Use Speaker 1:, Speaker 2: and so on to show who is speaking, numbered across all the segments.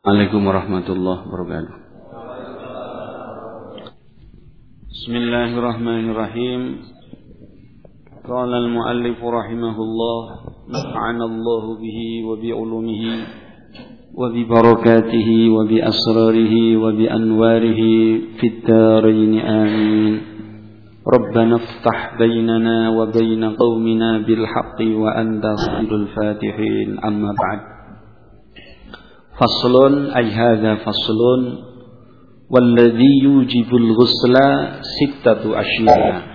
Speaker 1: Assalamualaikum warahmatullahi wabarakatuh. Bismillahirrahmanirrahim. قال المؤلف رحمه الله نفعنا الله به وبعلومه وببركاته وبأسراره وبأنواره في الدارين آمين ربنا افتح بيننا وبين قومنا بالحق وأنت خير الفاتحين أما بعد Faslun ay hadha faslun walladhi yujibul ghusla sittatu asyiya.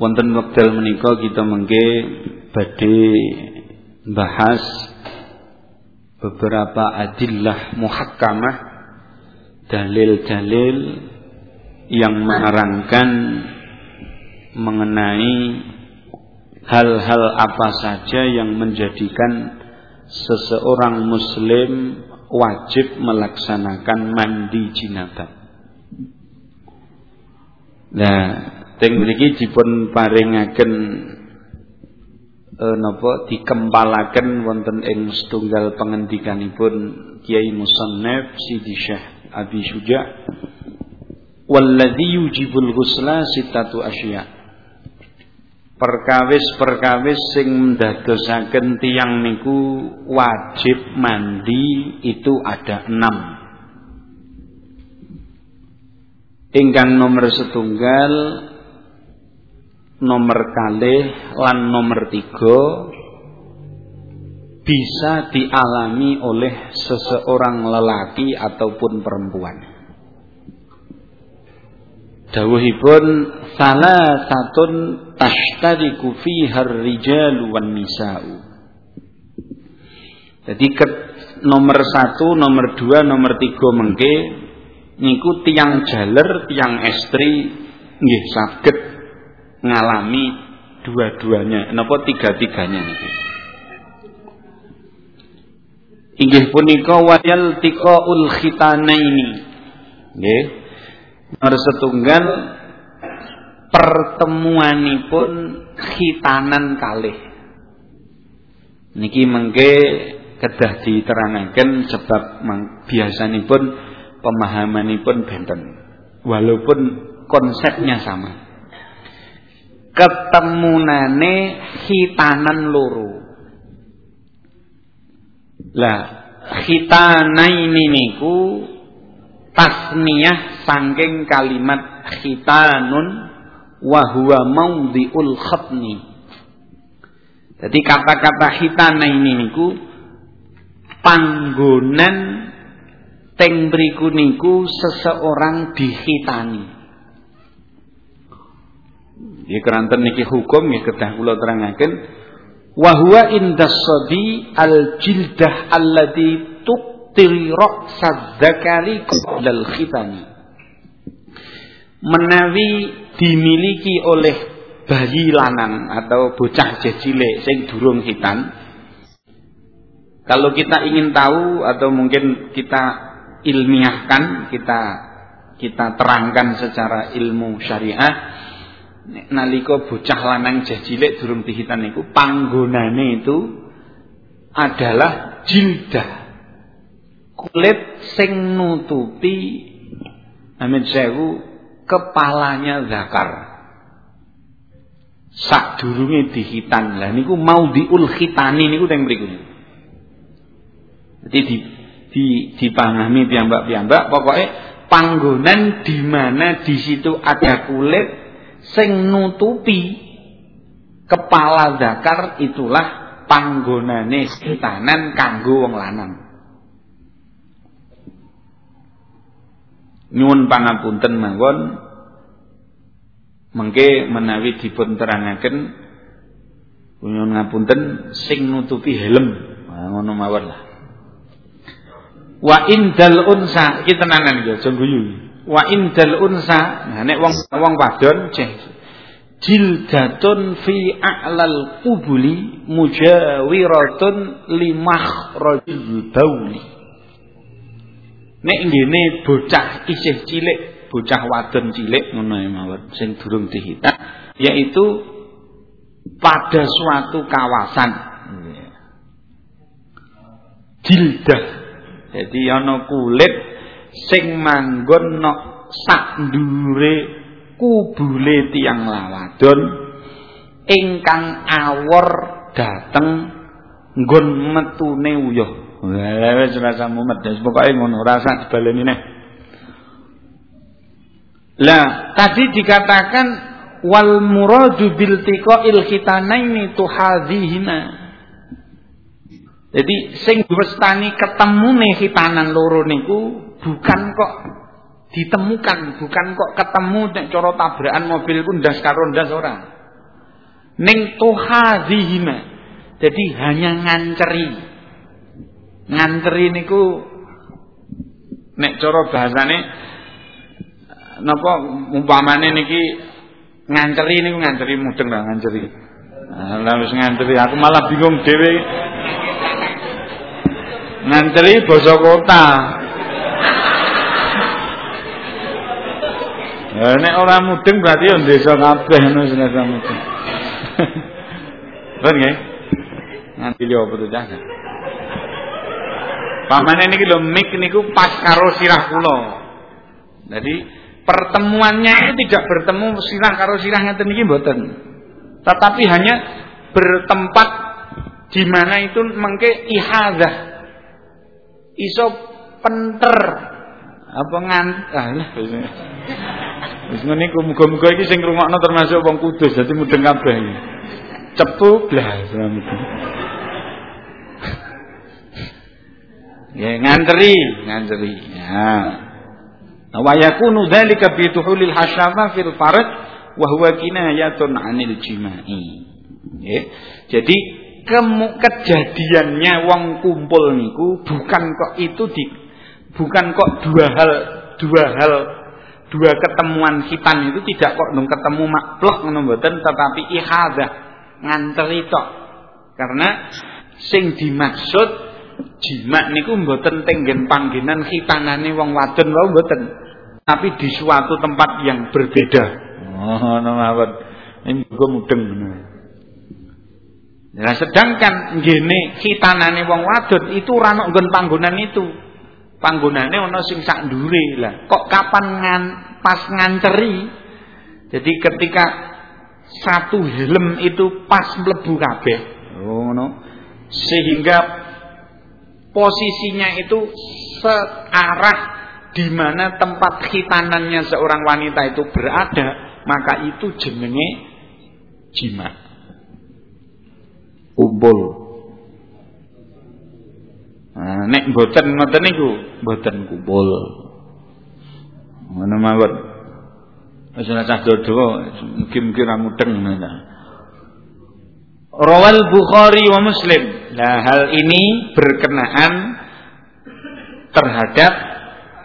Speaker 1: Wonten wekdal menika kita mengge badhe bahas beberapa adillah muhakkamah dalil-dalil yang mengarangkan mengenai hal-hal apa saja yang menjadikan seseorang muslim wajib melaksanakan mandi jinabah. Nah, teng mriki dipun paringaken e, napa dikempalaken wonten ing setunggal pangendikanipun Kiai Musannaf Sidi Syekh Abi Syuja walladzi yujibul ghusla sitatu asya perkawis-perkawis sing ndadosaken tiyang niku wajib mandi itu ada enam ingkang nomor setunggal nomor kalih lan nomor tiga bisa dialami oleh seseorang lelaki ataupun perempuan. Dawuhipun salah satun tashtariku fiha rijalu wan nisa'u. Jadi ke, nomor satu, nomor dua, nomor tiga mengke niku tiang jaler, tiang estri nggih saged ngalami dua-duanya. Napa tiga-tiganya niki inggih punika wayal tiqaul khitanaini. Nggih nomor setunggal pertemuanipun khitanan kalih. Niki mengke kedah diterangaken sebab biasanipun pemahamanipun benten. Walaupun konsepnya sama. Ketemunane hitanan loro. Lah, hitanaini niku tasniyah saking kalimat hitanun wa huwa maudhi'ul khatni. Jadi kata-kata hitanaini niku panggonan teng mriku niku seseorang dihitani. Ya keranten niki hukum ya kedah kula terangaken wa huwa indas sadi al jildah allati tuqtiri ra'sa dzakari khitani. Menawi dimiliki oleh bayi lanang atau bocah cilik sing durung hitan kalau kita ingin tahu atau mungkin kita ilmiahkan kita kita terangkan secara ilmu syariah nalika bocah lanang cilik durung dihitan niku panggonane itu adalah jildah kulit sing nutupi amin sewu kepalanya zakar. Sak durunge dihitan. Lah niku mau diul khitani niku teng mriku jadi di di dipahami piyambak-piyambak pokoknya panggonan di mana di situ ada kulit sing nutupi kepala zakar itulah panggonane setanan kanggo wong lanang. Nyuwun pangapunten manggon mengke menawi dipun terangaken nyuwun ngapunten sing nutupi helm. Ngono mawon lah. Wa indal unsa iki tenanan iki aja guyu wa indal unsa nah nek wong wong wadon ceh jildatun fi a'lal qubuli mujawiratun limah rajul bauli nek ngene bocah isih cilik bocah wadon cilik ngono ya mawon sing durung dihitan yaitu pada suatu kawasan jildah. Jadi ana kulit sing manggon nok sak ndure kubule tiang lawadon ingkang awor dateng nggon metune uyuh. Lah wis rasa mumet, pokoke ngono, rasa dibaleni neh. Lah, tadi dikatakan wal muradu bil tiqail khitanaini tuhadhihima. Jadi sing westani ketemune khitanan loro niku bukan kok ditemukan, bukan kok ketemu nek cara tabrakan mobil pun ndas karo ndas ora. Ning tuhadhihima. Jadi hanya nganceri. Nganceri niku nek cara bahasane napa umpamane niki nganceri niku nganceri mudeng lah nganceri. Lah wis nganceri aku malah bingung dhewe. Nganceri basa kota. Lah nek ora mudeng berarti yo desa kabeh ngono sing mudeng. Bener nggih? Nganti lho apa jangan. Pamane niki lho mik niku pas karo sirah kula. Jadi pertemuannya itu tidak bertemu sirah karo sirah ngeten niki mboten. Tetapi hanya bertempat di mana itu mengke ihadah. Iso penter apa ngan ah lah wis ngene iku muga-muga iki sing ngrungokno termasuk wong kudus dadi mudeng kabeh. Cepu blas Ya ngantri, ngantri. Ya. Wa yakunu dzalika bi tuhulil hasyafa fil farj wa huwa kinayatun 'anil jima'i. Ya. Jadi kejadiannya wong kumpul niku bukan kok itu di bukan kok dua hal dua hal dua ketemuan hitam itu tidak kok dong ketemu makplok ngono mboten tetapi ihadah nganteri tok. Karena sing dimaksud jimat niku mboten tenggen panggenan khitanane wong wadon wae mboten. Tapi di suatu tempat yang berbeda. Oh, mawon. Ini juga mudeng Nah, sedangkan ngene khitanane wong wadon itu ora ono nggon panggonan itu. Panggonane ana sing sak ndure lah. Kok kapan ngan pas nganceri? Jadi ketika satu helm itu pas mlebu kabeh. Oh ngono. Sehingga posisinya itu searah di mana tempat khitanannya seorang wanita itu berada, maka itu jenenge jima. Kumpul. Nah, nek mboten ngoten niku, mboten kumpul. Ngono mawon. Wis ora cah dodo, mugi-mugi ra mudeng ngono. Rawal Bukhari wa Muslim. Nah, hal ini berkenaan terhadap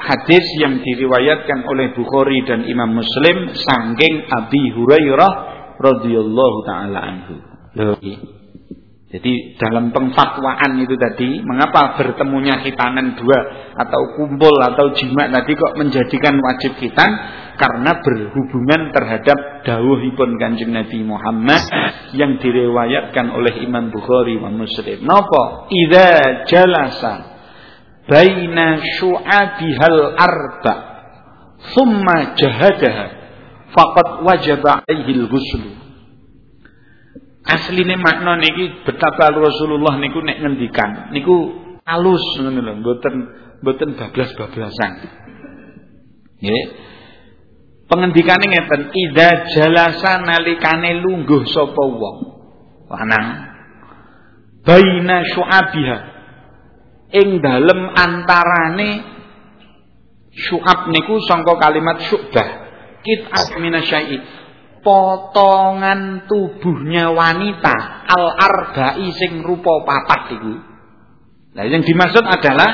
Speaker 1: hadis yang diriwayatkan oleh Bukhari dan Imam Muslim sangking Abi Hurairah radhiyallahu taala anhu. Loh, jadi dalam pengfatwaan itu tadi, mengapa bertemunya hitanan dua atau kumpul atau jima tadi kok menjadikan wajib hitan? Karena berhubungan terhadap dawuhipun Kanjeng Nabi Muhammad yang direwayatkan oleh Imam Bukhari wa Muslim. Napa? Idza jalasa baina syu'abihal arba thumma jahadaha faqad wajaba alaihi al-ghuslu Asline makna niki betapa Rasulullah niku nek ngendikan niku halus ngono lho, mboten mboten bablas-bablasan. Nggih. Pengendikane ngeten, idza jalasa nalikane lungguh sapa wong? Lanang baina syu'abiha. Ing dalem antarane syu'ab niku sangka kalimat syu'bah. Kit minasyai'i potongan tubuhnya wanita al arba'i sing rupa papat itu. Nah, yang dimaksud adalah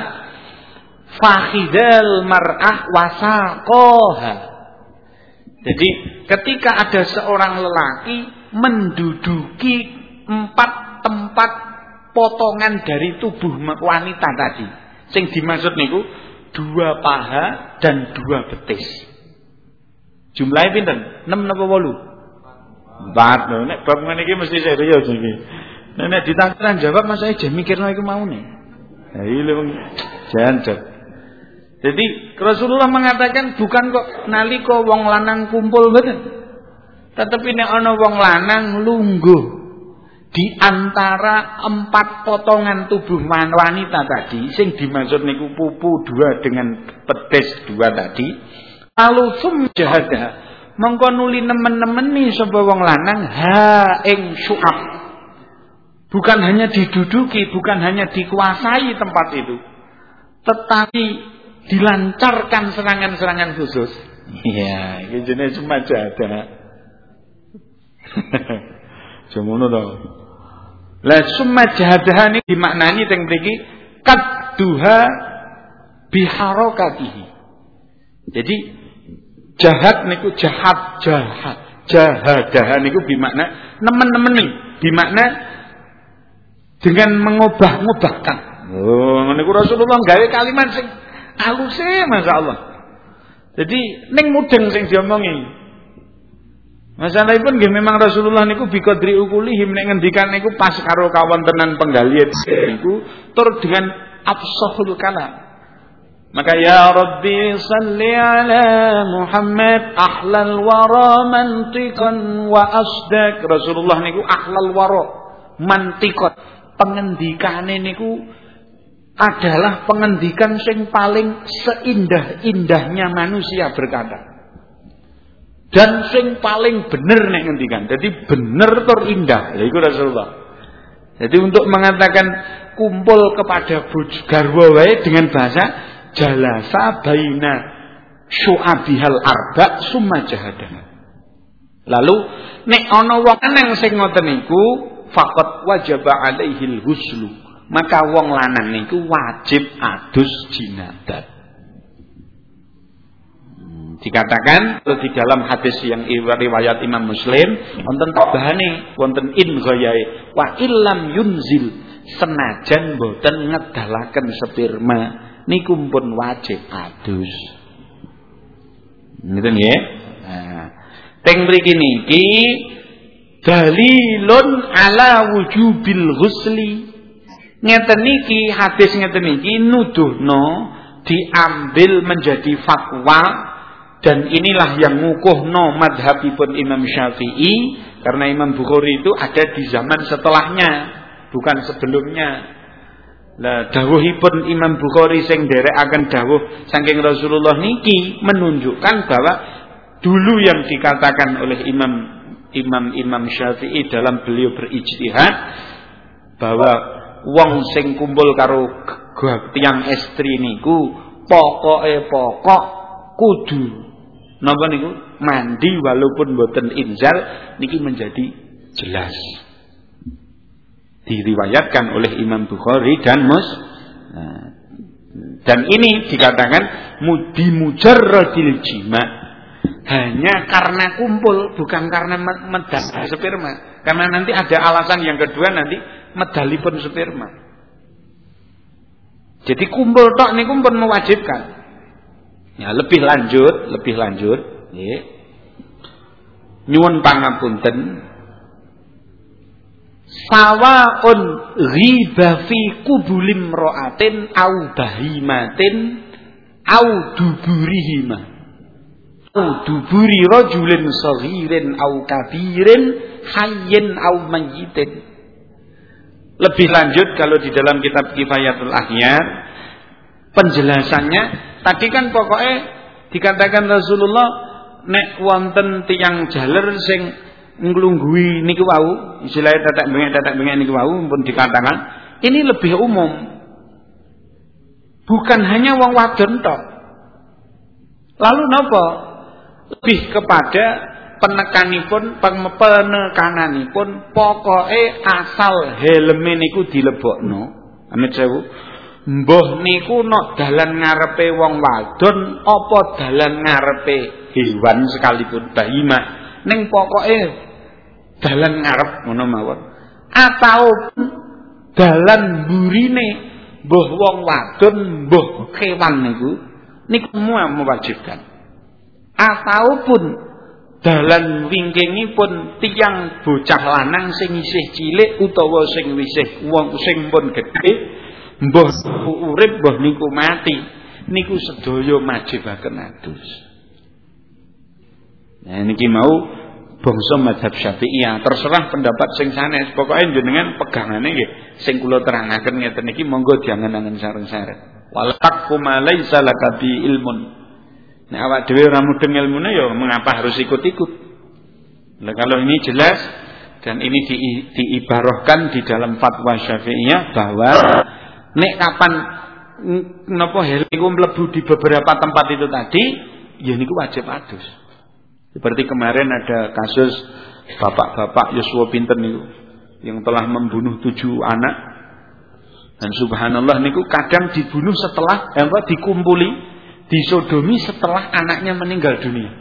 Speaker 1: fakhidal mar'ah wasaqoha. Jadi ketika ada seorang lelaki menduduki empat tempat potongan dari tubuh wanita tadi. Sing dimaksud niku dua paha dan dua betis. Jumlahnya pinten? 6 napa 8? 4. Lho nek bab ngene iki mesti serius iki. Nek ditantang jawab Mas saya mikirno iku mau. Ya ile jancuk. Jadi Rasulullah mengatakan bukan kok nalika wong lanang kumpul mboten. Tetapi nek ana wong lanang lungguh di antara empat potongan tubuh wanita tadi sing dimaksud niku pupu dua dengan petis dua tadi lalu sum jahada mengko nuli nemen-nemeni sapa wong lanang ha ing syu'ab. Bukan hanya diduduki bukan hanya dikuasai tempat itu. Tetapi dilancarkan serangan-serangan khusus. Iya iki jenenge cuma jadah Jomono to. Lah summa jahadaha ini dimaknani teng mriki kadduha biharokatihi. Jadi jahat niku jahat jahat jahadaha niku bimakna nemen-nemeni bimakna dengan mengubah-ubahkan. Oh, niku Rasulullah gawe kalimat sing aluse masyaallah. Jadi ning mudeng sing diomongi. Masalahipun nggih memang Rasulullah niku biqadri ukulihim nek ngendikan niku pas karo kawontenan penggalian niku tur dengan afsahul kalam. Maka ya Rabbi salli ala Muhammad ahlal wara mantiqan wa asdak. Rasulullah niku ahlal wara mantiqan. Pengendikane niku adalah pengendikan sing paling seindah-indahnya manusia berkata dan sing paling bener nek ngendikan. Jadi bener tur indah. Lha iku Rasulullah. Jadi untuk mengatakan kumpul kepada garwa wae dengan bahasa jalasa baina syu'abihal arba summa jahadana. Lalu nek ana wong lanang sing ngoten niku faqat wajaba alaihil huslu. Maka wong lanang niku wajib adus jinadat. Dikatakan di dalam hadis yang riwayat Imam Muslim wonten tabahane wonten in ghayae wa illam yunzil senajan boten ngedalaken sperma niku pun wajib adus. Ngeten nggih? Nah, teng mriki niki dalilun ala wujubil ghusli. Ngeten niki hadis ngeten niki nuduhno diambil menjadi fatwa dan inilah yang ngukuhno madhabipun Imam Syafi'i karena Imam Bukhari itu ada di zaman setelahnya, bukan sebelumnya. Lah dawuhipun Imam Bukhari sing akan dawuh saking Rasulullah niki menunjukkan bahwa dulu yang dikatakan oleh Imam Imam Imam Syafi'i dalam beliau berijtihad bahwa wong sing kumpul karo tiang estri niku pokoke pokok kudu Napa niku? Mandi walaupun boten inzal niki menjadi jelas. Diriwayatkan oleh Imam Bukhari dan Mus nah, dan ini dikatakan mudi mujarradil jima hanya karena kumpul bukan karena medal sperma karena nanti ada alasan yang kedua nanti medalipun sperma jadi kumpul tok niku pun mewajibkan Ya, lebih lanjut, lebih lanjut, ya. Nyuwun pangapunten. Sawaun ghiba fi kubulim ro'atin au bahimatin au duburihima. Au duburi rajulin saghirin au kabirin hayyin au mayyitin. Lebih lanjut kalau di dalam kitab Kifayatul Ahyar penjelasannya Tadi kan pokoknya dikatakan Rasulullah nek wonten tiang jaler sing nglungguhi niku wau, istilahnya tetek bengek tetek bengek niku wau pun dikatakan ini lebih umum. Bukan hanya wong wadon tok. Lalu napa? Lebih kepada penekanipun penekananipun pokoke asal helme niku dilebokno. Amit sewu Mbah niku nok dalan ngarepe wong wadon apa dalan ngarepe hewan sekalipun bahima ning pokoke dalan ngarep ngono mawon atau dalan burine mbah wong wadon mbah kewan niku niku mewajibkan ataupun dalan wingkingipun tiyang bocah lanang sing isih cilik utawa sing wisih wong sing pun gedhe Mbah urip niku mati. Niku sedaya majibaken adus. Nah niki mau bangsa madhab Syafi'iyah. Terserah pendapat sing sanes. Pokoke jenengan pegangane nggih sing kula terangaken ngeten niki monggo diangen-angen sareng-sareng. Wal taqfu ma laisa ilmun. Nek awak dhewe ora mudeng ilmune ya mengapa harus ikut-ikut? Nah kalau ini jelas dan ini di, diibarahkan di dalam fatwa Syafi'iyah bahwa nek kapan napa heliku mlebu di beberapa tempat itu tadi ya niku wajib adus. Seperti kemarin ada kasus bapak-bapak Yosua pinten niku yang telah membunuh tujuh anak dan subhanallah niku kadang dibunuh setelah apa dikumpuli disodomi setelah anaknya meninggal dunia.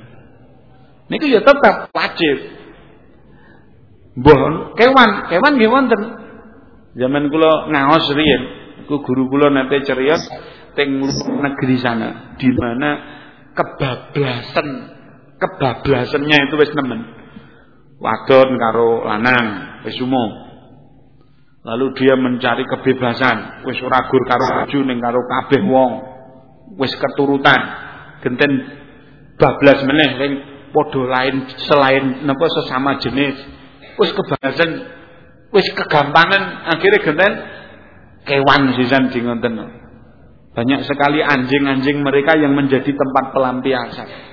Speaker 1: Niku ya tetap wajib. Mbah kewan, kewan nggih wonten. Zaman kula ngaos riyen, iku guru kula nate cerita teng negeri sana di mana kebablasan kebablasannya itu wis nemen. Wadon karo lanang wis umum. Lalu dia mencari kebebasan, wis ora gur karo baju ning karo kabeh wong. Wis keturutan. Genten bablas meneh ning padha lain selain napa sesama jenis. Wis kebabasan, wis kegampangan akhirnya genten kewan sisan di ngoten. Banyak sekali anjing-anjing mereka yang menjadi tempat pelampiasan.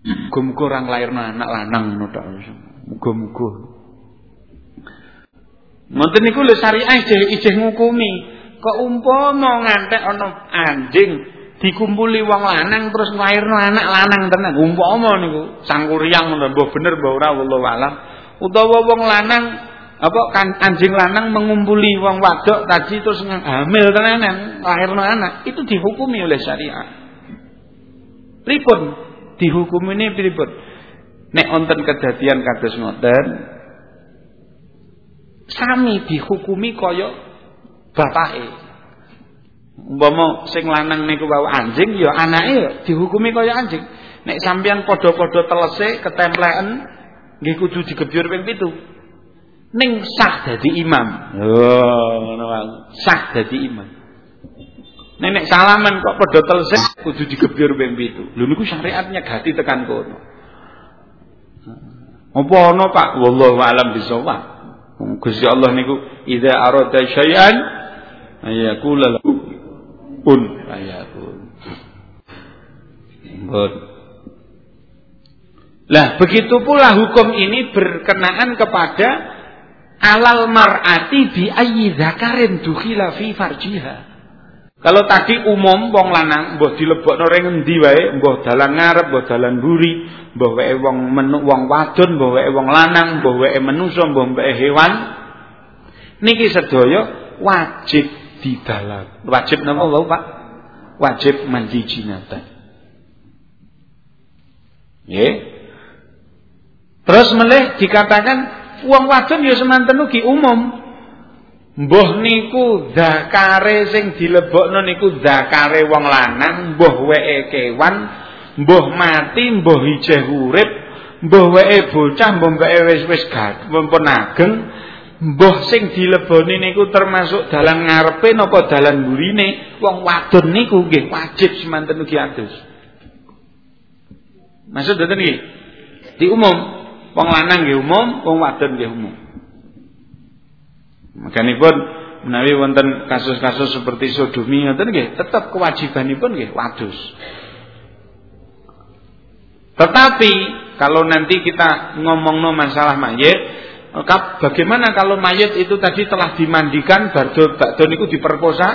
Speaker 1: Muga-muga orang lairna anak lanang ngono tok. Muga-muga. Ngoten niku lho syariah ijeh ngukumi. Kok umpama ngantek ana anjing dikumpuli wong lanang terus nglairno anak lanang tenan. Umpama niku sangkuriang ngono mbah bener mbah ora wallahu alam. Utawa wong lanang apa kan anjing lanang mengumpuli wong wadok tadi terus hamil tenanan lahirno anak itu dihukumi oleh syariat. Pripun? Dihukum ini pripun? Nek onten kedadian kados ngoten sami dihukumi kaya bapake. Umpama sing lanang niku wau anjing ya anake ya dihukumi kaya anjing. Nek sampeyan padha-padha telese ketempleken nggih kudu digebyur ping 7 ning sah dadi imam. Oh ngono sah dadi imam Nenek salaman kok padha telesek kudu digebyur ping 7. Lho niku syariatnya gati tekan kono. Apa ana Pak? Wallahu alam bisawab. Gusti Allah niku idza arada syai'an ayakula lahu kun ayakun. Lah begitu pula hukum ini berkenaan kepada alal mar'ati bi ayyi dzakarin dukhila fi farjiha. Kalau tadi umum wong lanang mbah dilebokno ring endi wae, mbah dalan ngarep, mbah dalan mburi, mbah wae wong menu wong wadon, mbah wae wong lanang, mbah wae manusa, mbah wae hewan. Niki sedaya wajib didalan. Wajib napa wae, Pak? Wajib mandi jinatah. Nggih. Terus melih dikatakan wong wadon ya semanten ugi umum. Mbah niku zakare sing dilebokno niku zakare wong lanang, mbah weke kewan, mbah mati, mbah ijeh urip, mbah weke bocah, mbah weke wis-wis pun ageng, mbah sing dileboni niku termasuk dalan ngarepe napa dalan burine, wong wadon niku nggih wajib semanten ugi adus. Maksud ngoten nggih? Di umum, wong lanang nggih umum, wong wadon nggih umum. Makanipun menawi wonten kasus-kasus seperti sodomi ngoten nggih, tetap kewajibanipun nggih wadus. Tetapi kalau nanti kita ngomongno masalah mayit, bagaimana kalau mayit itu tadi telah dimandikan bardo bakdo niku diperkosa,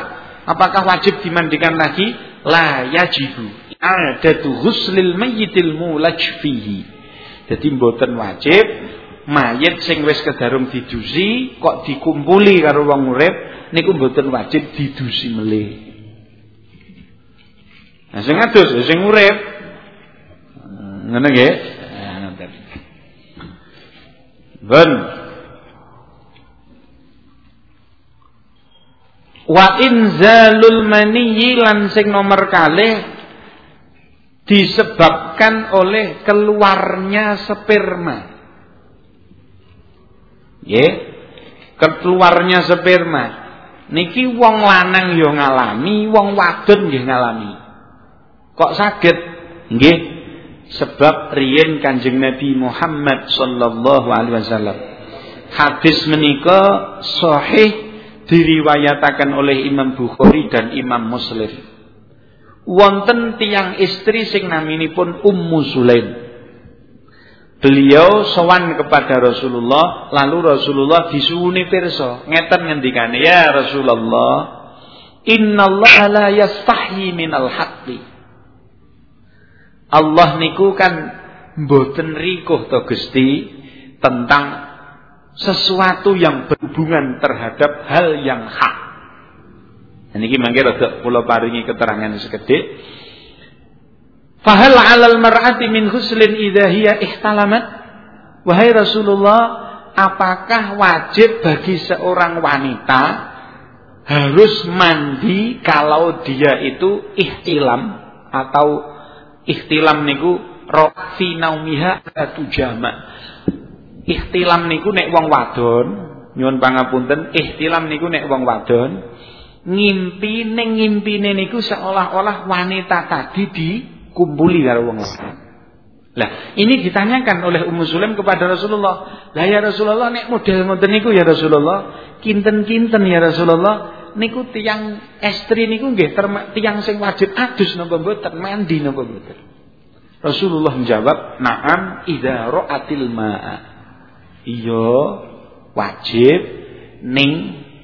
Speaker 1: apakah wajib dimandikan lagi? La yajibu. Adatu ghuslil mayyitil mulaj fihi. Jadi mboten wajib mayit sing wis kedarum didusi kok dikumpuli karo wong urip niku mboten wajib didusi melih. Nah sing adus sing urip. Ngono nggih? Nah, ngoten. Ben. Wa inzalul maniyyi lan sing nomor kalih disebabkan oleh keluarnya sperma. Ya. Keluarnya sperma. niki wong lanang yo ngalami, wong wadon nggih ngalami. Kok saged? Nggih, sebab riyen Kanjeng Nabi Muhammad sallallahu alaihi wasallam. Hadis menika sahih diriwayatakan oleh Imam Bukhari dan Imam Muslim. Wonten tiang istri sing naminipun Ummu Sulaim. Beliau sowan kepada Rasulullah, lalu Rasulullah disuwuni pirsa. Ngeten ngendikane, "Ya Rasulullah, innallaha la yastahyi minal haqqi." Allah niku kan mboten rikuh to Gusti tentang sesuatu yang berhubungan terhadap hal yang hak. Niki mangke rada kula paringi keterangan sekedhik. Fahal 'alal mar'ati min huslin idza hiya ihtalamat? Wahai Rasulullah, apakah wajib bagi seorang wanita harus mandi kalau dia itu ihtilam atau ihtilam niku rofi naumiha atu jama. Ihtilam niku nek wong wadon, nyuwun pangapunten, ihtilam niku nek wong wadon ngimpi ning ngimpine niku seolah-olah wanita tadi di kumpuli karo wong lanang. Lah, ini ditanyakan oleh Ummu Sulaim kepada Rasulullah. Lah ya Rasulullah nek model ngoten niku ya Rasulullah, kinten-kinten ya Rasulullah, niku tiang estri niku nggih tiang sing wajib adus napa mboten, mandi napa mboten. Rasulullah menjawab, "Na'am idza ra'atil ma'a." Iya, wajib ning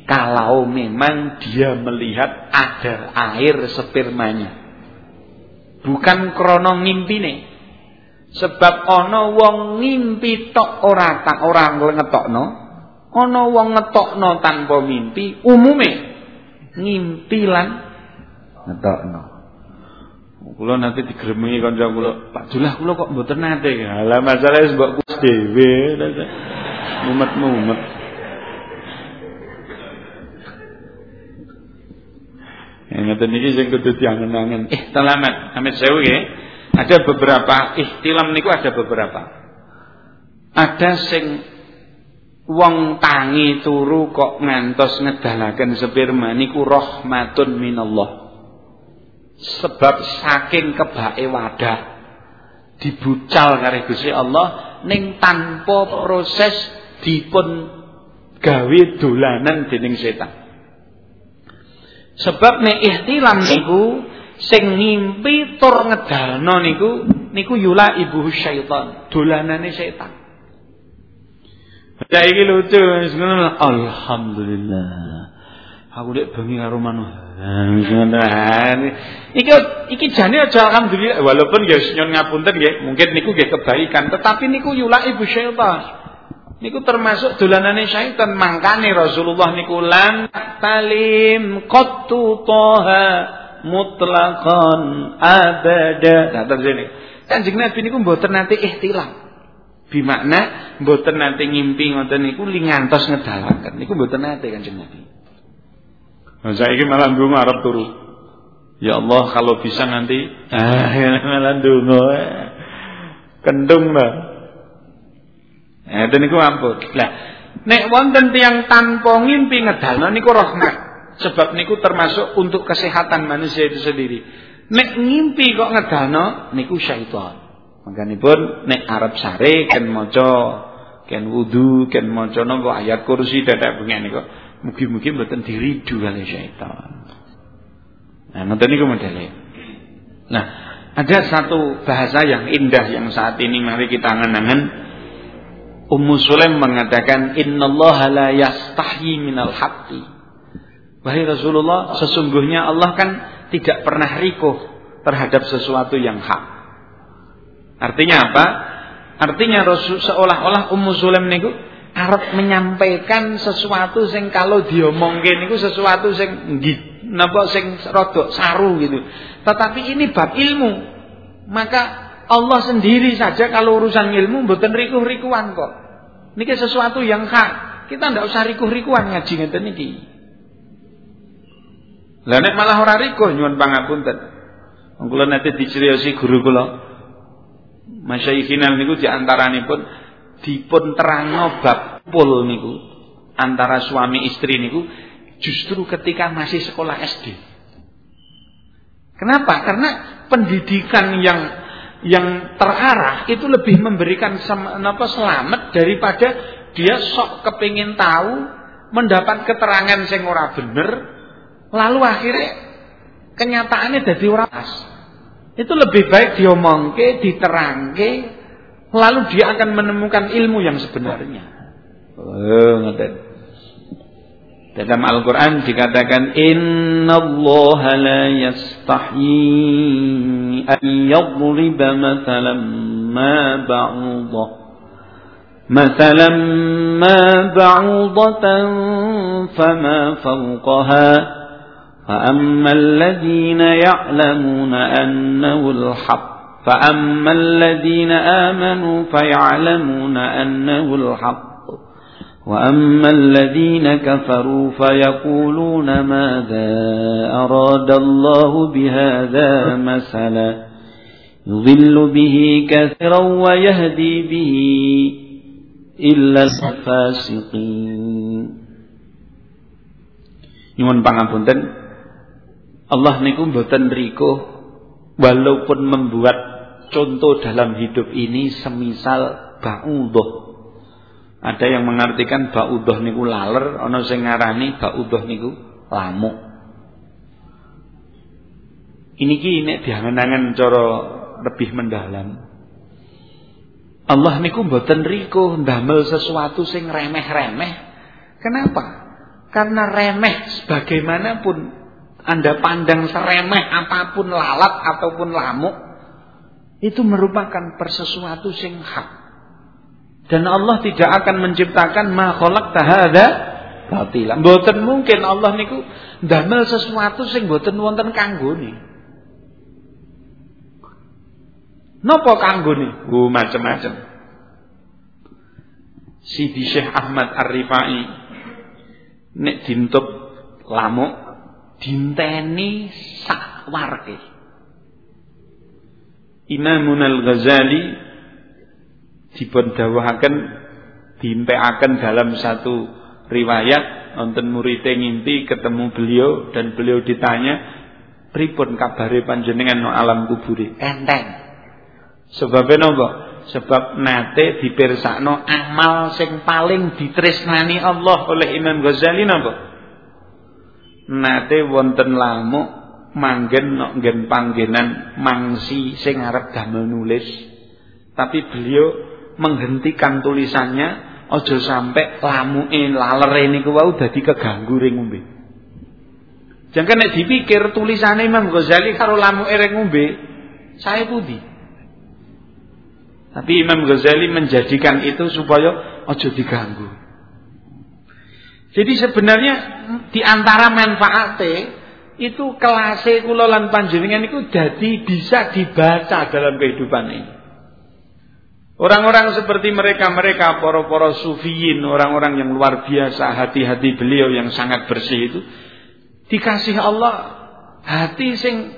Speaker 1: kalau memang dia melihat ada air spermanya. Bukan krono ngimpine. Sebab ana wong ngimpi tok ora tak ora ngetokno, ana wong ngetokno tanpa mimpi, umume ngimpi lan ngetokno. Kula nanti digeremengi kanca kula, Pak Dulah kula kok mboten nate. Lah masalah wis mbok kus dhewe. Mumet-mumet. Ngeten iki sing kudu diangen-angen. Eh, selamat. Amit sewu nggih. Ada beberapa ihtilam niku ada beberapa. Ada sing wong tangi turu kok ngantos ngedalaken sperma niku rahmatun minallah. Sebab saking kebake wadah dibucal karo Gusti Allah ning tanpa proses dipun gawe dolanan dening setan. Sebab nek ihtilam niku sing ngimpi tur ngedalno niku niku yula ibu syaitan, dolanane setan. Ya iki lucu, alhamdulillah. Aku lek bengi karo manuk. Iki iki jane aja alhamdulillah walaupun ya nyon ngapunten nggih, mungkin niku nggih kebaikan, tetapi niku yula ibu syaitan. Niku termasuk dolanane syaitan. Mangkane Rasulullah niku lan talim qattu taha mutlaqan abada. Nah terus ini. Kanjeng Nabi niku mboten nate ihtilam. Bimakna mboten nate ngimpi ngoten niku lingantos ngedalaken. Niku mboten nate Kanjeng Nabi. Nah, saiki malah ndonga arep turu. Ya Allah kalau bisa nanti ah malah ndonga. Kendung lah. Eh niku ampun. Lah nek wonten tiyang tanpa ngimpi ngedalno niku rahmat. Sebab niku termasuk untuk kesehatan manusia itu sendiri. Nek ngimpi kok ngedalno niku syaitan. Makanipun nek arep sare ken maca ken wudu ken maca napa ayat kursi dadak bengi niku mugi-mugi mboten diridu kali syaitan. Nah, ngoten niku modele. Nah, ada satu bahasa yang indah yang saat ini mari kita angan-angan Ummu Sulaim mengatakan innallaha la yastahyi minal haqqi. Wahai Rasulullah, sesungguhnya Allah kan tidak pernah rikuh terhadap sesuatu yang hak. Artinya apa? Artinya Rasul seolah-olah Ummu Sulaim niku arep menyampaikan sesuatu sing kalau diomongke niku sesuatu sing nggih napa sing rodok saru gitu. Tetapi ini bab ilmu. Maka Allah sendiri saja kalau urusan ilmu mboten rikuh-rikuan kok. Niki sesuatu yang hak. Kita ndak usah rikuh-rikuan ngaji ngeten niki. Lah nek malah ora rikuh nyuwun pangapunten. Wong kula nate diciriosi guru kula. Masyayikhina niku di antaranipun dipun terangno bab pul niku antara suami istri niku justru ketika masih sekolah SD. Kenapa? Karena pendidikan yang yang terarah itu lebih memberikan apa selamat daripada dia sok kepingin tahu mendapat keterangan sing ora bener lalu akhirnya kenyataannya jadi ora pas. Itu lebih baik diomongke, diterangke lalu dia akan menemukan ilmu yang sebenarnya. Oh. Dalam Al-Quran dikatakan Inna Allah la yastahyi An yadriba mathalan ma ba'udah Mathalan ma ba'udatan Fama fawqaha فأما الذين يعلمون أنه الحق فأما الذين آمنوا فيعلمون أنه الحق وأما الذين كفروا فيقولون ماذا أراد الله بهذا مثلا يضل به كثيرا ويهدي به إلا الفاسقين Nyuwun pangapunten Allah niku mboten riko walaupun membuat contoh dalam hidup ini semisal ba'udhah ada yang mengartikan ba'udhah niku laler, ana sing ngarani ba'udhah niku lamuk. Ini ki nek diangen-angen cara lebih mendalam. Allah niku mboten riko ndamel sesuatu sing remeh-remeh. Kenapa? Karena remeh sebagaimanapun Anda pandang seremeh apa pun lalat ataupun lamuk itu merupakan persesuatu sing hak. Dan Allah tidak akan menciptakan ma khalaqta hadza batila. Mboten mungkin Allah niku ndamel sesuatu sing mboten wonten kanggone. Napa kanggone? Oh macam-macam. Sidi Syekh Ahmad Ar-Rifai nek dintup lamuk dinteni sak warke. Imamun Al-Ghazali dipun dawuhaken dalam satu riwayat. Nonton muridé ngimpi ketemu beliau dan beliau ditanya pripun kabare panjenengan no alam kuburi enteng. Sebabnya napa? Sebab nate dipirsakno amal sing paling ditresnani Allah oleh Imam Ghazali napa? Nate wonten lamuk manggen nok nggen panggenan mangsi sing arep damel nulis. Tapi beliau menghentikan tulisannya ojo sampai lamuke lalere niku wau dadi keganggu ring ngombe. Jangan nek dipikir tulisannya Imam Ghazali karo lamuke ring saya pudi. Tapi Imam Ghazali menjadikan itu supaya ojo diganggu. Jadi sebenarnya di antara manfaatnya itu kelasnya kula lan panjenengan itu jadi bisa dibaca dalam kehidupan ini. Orang-orang seperti mereka-mereka poro-poro sufiyin, orang-orang yang luar biasa, hati-hati beliau yang sangat bersih itu dikasih Allah hati sing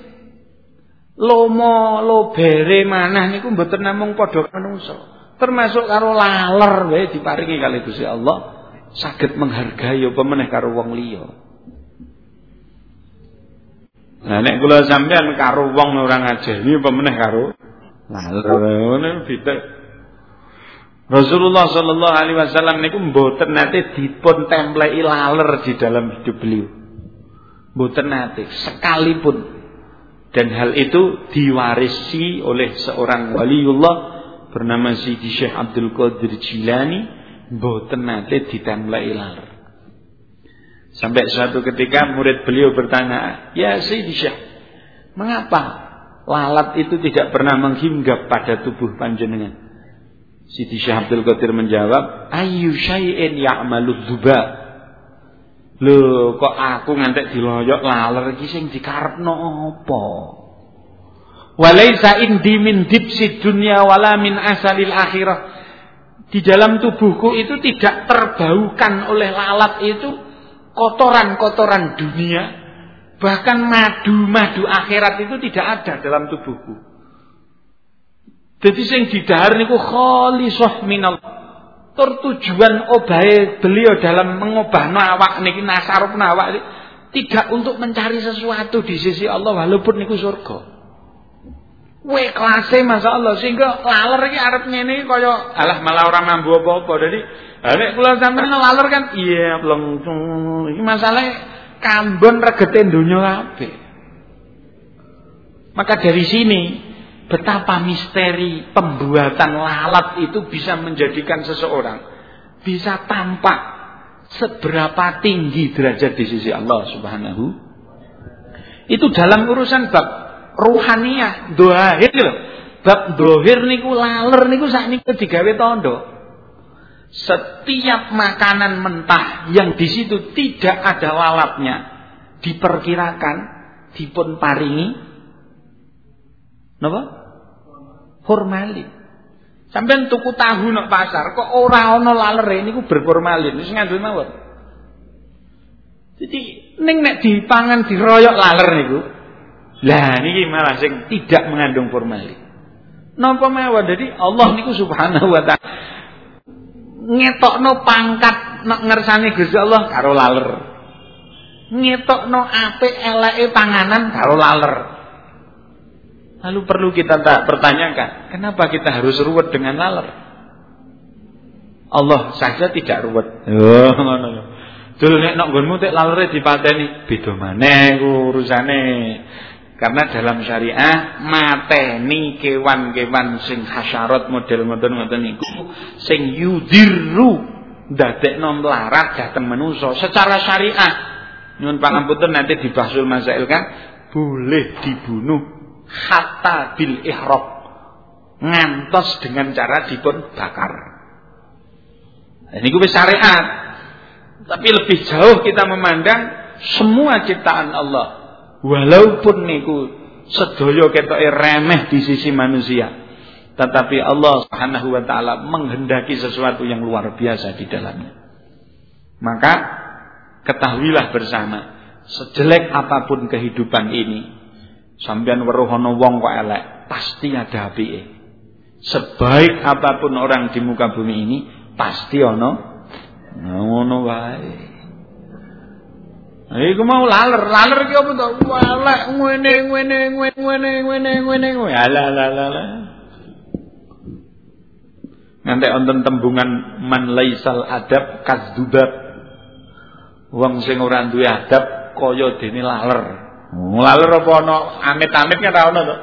Speaker 1: lomo lobere manah niku mboten namung padha manungsa. Termasuk karo laler wae diparingi kali Gusti Allah saged menghargai apa meneh karo wong liya. Nah nek kula sampean karo wong ora ngajeni apa meneh karo laler ngono beda Rasulullah Shallallahu Alaihi Wasallam niku mboten nate dipun templei laler di dalam hidup beliau. Mboten nate sekalipun. Dan hal itu diwarisi oleh seorang waliullah bernama Sidi Syekh Abdul Qadir Jilani mboten nate ditemplei laler. Sampai suatu ketika murid beliau bertanya, "Ya Sidi Syekh, mengapa lalat itu tidak pernah menghinggap pada tubuh panjenengan?" Siti Syekh Abdul Qadir menjawab, "Ayu syai'in ya'malu dzuba." Lho, kok aku ngantek diloyok laler iki sing dikarepno apa? Walaisa indi min dipsi dunya wala min asalil akhirah. Di dalam tubuhku itu tidak terbaukan oleh lalat itu kotoran-kotoran dunia, bahkan madu-madu akhirat itu tidak ada dalam tubuhku. Jadi sing didahar niku khalisah minal. tur tujuan obahe beliau dalam mengubah awak niki nasaruf awak tidak untuk mencari sesuatu di sisi Allah walaupun niku surga. Weh kelasé Masya Allah sehingga laler iki arep ngene kaya alah malah ora mambu apa-apa. Dadi nek kula sampeyan laler kan iya plong iki masalah kambon regete donya kabeh. Maka dari sini betapa misteri pembuatan lalat itu bisa menjadikan seseorang bisa tampak seberapa tinggi derajat di sisi Allah Subhanahu. Itu dalam urusan bab ruhaniyah, dohir gitu. Bab dohir niku laler niku niku digawe tondo. Setiap makanan mentah yang di situ tidak ada lalapnya diperkirakan dipun paringi napa? Formalin. Sampai tuku tahu nak pasar kok ora ana lalere niku berformalin wis ngandel mawon. Jadi ning nek dipangan diroyok laler niku lah niki malah sing tidak mengandung formalin. Napa mawon dadi Allah niku subhanahu wa taala ngetokno pangkat nek ngersane Gusti Allah karo laler. Ngetokno apik eleke panganan karo laler. Lalu perlu kita tak pertanyakan, kenapa kita harus ruwet dengan laler? Allah saja tidak ruwet. Oh, ngono. Dulu nek nok nggonmu tek lalere dipateni, beda maneh urusane. Karena dalam syariah mateni kewan-kewan sing hasyarat model model ngoten niku sing yudirru ndadekno melarat dateng manusa secara syariah. Nyuwun pangapunten nanti dibahsul masail kan boleh dibunuh hatta bil ihraq ngantos dengan cara dipun bakar. Ini gue syariat. Tapi lebih jauh kita memandang semua ciptaan Allah Walaupun niku sedaya ketoke remeh di sisi manusia, tetapi Allah Subhanahu wa taala menghendaki sesuatu yang luar biasa di dalamnya. Maka ketahuilah bersama, sejelek apa pun kehidupan ini, sampean weruh wong kok elek, pasti ada apike. Sebaik apa pun orang di muka bumi ini, pasti ana ngono wae. Iku mau laler, laler iki apa to? Walek ngene ngene ngene ngene ngene ngene ngene. Alah alah alah. Nganti wonten tembungan man laisal adab kazdubab. Wong sing ora duwe adab kaya dene laler. Laler apa ana amit-amit kan ora ana to.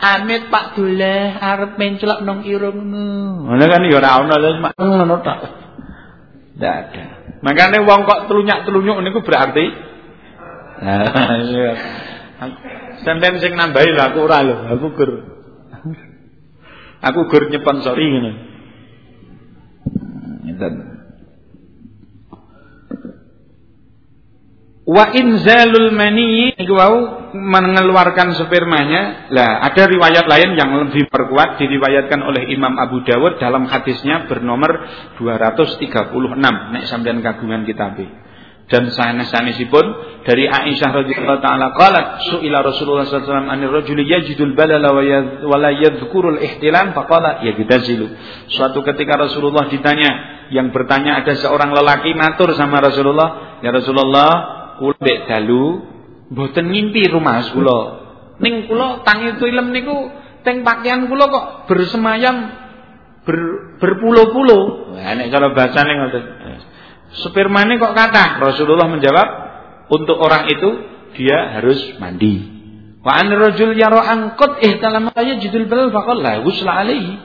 Speaker 1: Amit Pak Duleh arep mencelok nang irungmu. Ngono kan ya ora ana lho ngono tok. Ndak ada. Makanya wong kok telunyak-telunyuk niku berarti Iya. Sampeyan sing nambahi lho aku ora lho, aku gur. Aku gur nyponsori ngene. Ngeten. Wa inzalul mani niku wau mengeluarkan spermanya. Lah, ada riwayat lain yang lebih perkuat diriwayatkan oleh Imam Abu Dawud dalam hadisnya bernomor 236 nek sampean kagungan kitab dan sanes-sanesipun dari Aisyah radhiyallahu taala qalat suila Rasulullah sallallahu alaihi wasallam anir rajuli yajidul balala wa la yadhkurul ihtilam. Faqala yagtazilu suatu ketika Rasulullah ditanya yang bertanya ada seorang lelaki matur sama Rasulullah? Ya Rasulullah kula dek dalu mboten ngimpi rumah kula ning kula tangi film niku teng pakaian kula kok bersemayam ber, berpulau-pulau nah nek cara basane ngoten Spermane kok kata? Rasulullah menjawab, untuk orang itu dia harus mandi. Wa an rajul yara angkut ihtalama judul bal faqal la ghusla alaihi.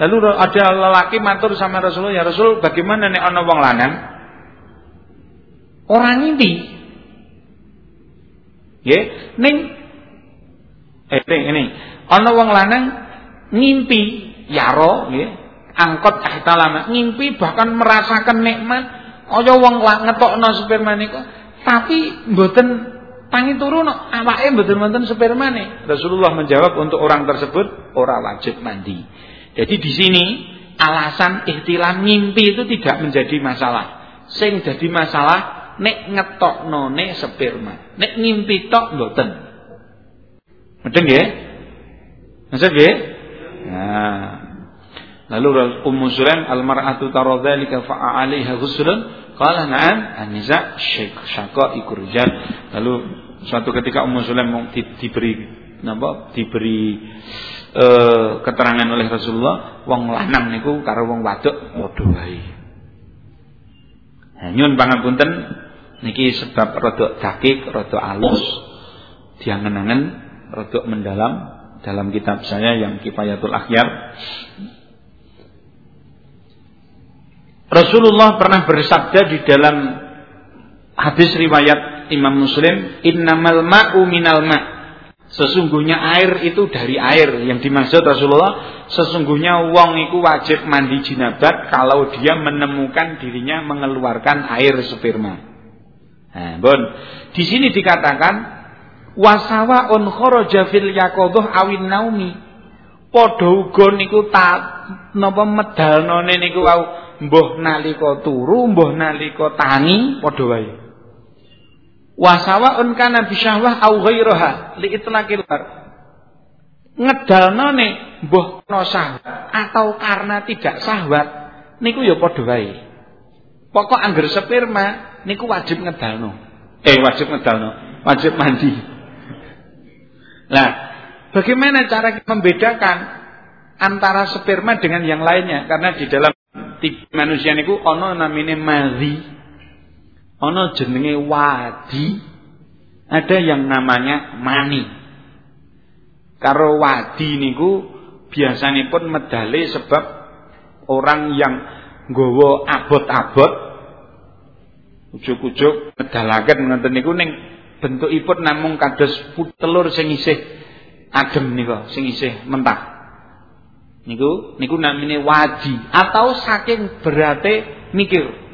Speaker 1: Lalu ada lelaki matur sama Rasulullah, "Ya Rasul, bagaimana nek ana wong lanang orang ini Nggih, ning eh ini, ana wong lanang ngimpi yaro nggih, angkot ihtalama, ngimpi bahkan merasakan nikmat Kaya wong ngetokno sperma niku, tapi mboten tangi turu no, awake mboten wonten spermane. Rasulullah menjawab untuk orang tersebut ora wajib mandi. Jadi di sini alasan ihtilam ngimpi itu tidak menjadi masalah. Sing jadi masalah nek ngetokno nek sperma. Nek ngimpi tok mboten. Mboten nggih? Maksud nggih? Nah. Lalu Ummu Sulaim al-mar'atu tara dzalika fa 'alaiha ghuslun qala na'am an-nisa rijal. Lalu suatu ketika Ummu Sulaim di, diberi napa diberi e, keterangan oleh Rasulullah wong lanang niku karo wong wadok padha wae. Nah, nyun pangapunten niki sebab rada dakik, rada alus diangen-angen rada mendalam dalam kitab saya yang Kifayatul Akhyar Rasulullah pernah bersabda di dalam hadis riwayat Imam Muslim, "Innamal ma'u minal ma'." Sesungguhnya air itu dari air. Yang dimaksud Rasulullah, sesungguhnya wong itu wajib mandi jinabat kalau dia menemukan dirinya mengeluarkan air sperma. Nah, bon. Di sini dikatakan wasawa on kharaja fil yaqadhah awin naumi. Padha uga niku ta napa medalnone niku wau mbuh nalika turu mbuh nalika tangi padha wae wasawaun kana bisyahwah au ghairaha li itlaqil ngedalnone mbuh ana syahwat atau karena tidak syahwat niku ya padha pokok angger sperma niku wajib ngedalno eh wajib ngedalno wajib mandi nah bagaimana cara membedakan antara sperma dengan yang lainnya karena di dalam manusia niku ana namine madhi. Ana jenenge wadi. Ada yang namanya mani. Karo wadi niku biasanipun medale sebab orang yang nggawa abot-abot ujug-ujug medalaken ngoten niku ning bentukipun namung kados telur sing isih adem nika, sing isih mentah niku niku namine wadi atau saking berate mikir